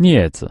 镊子。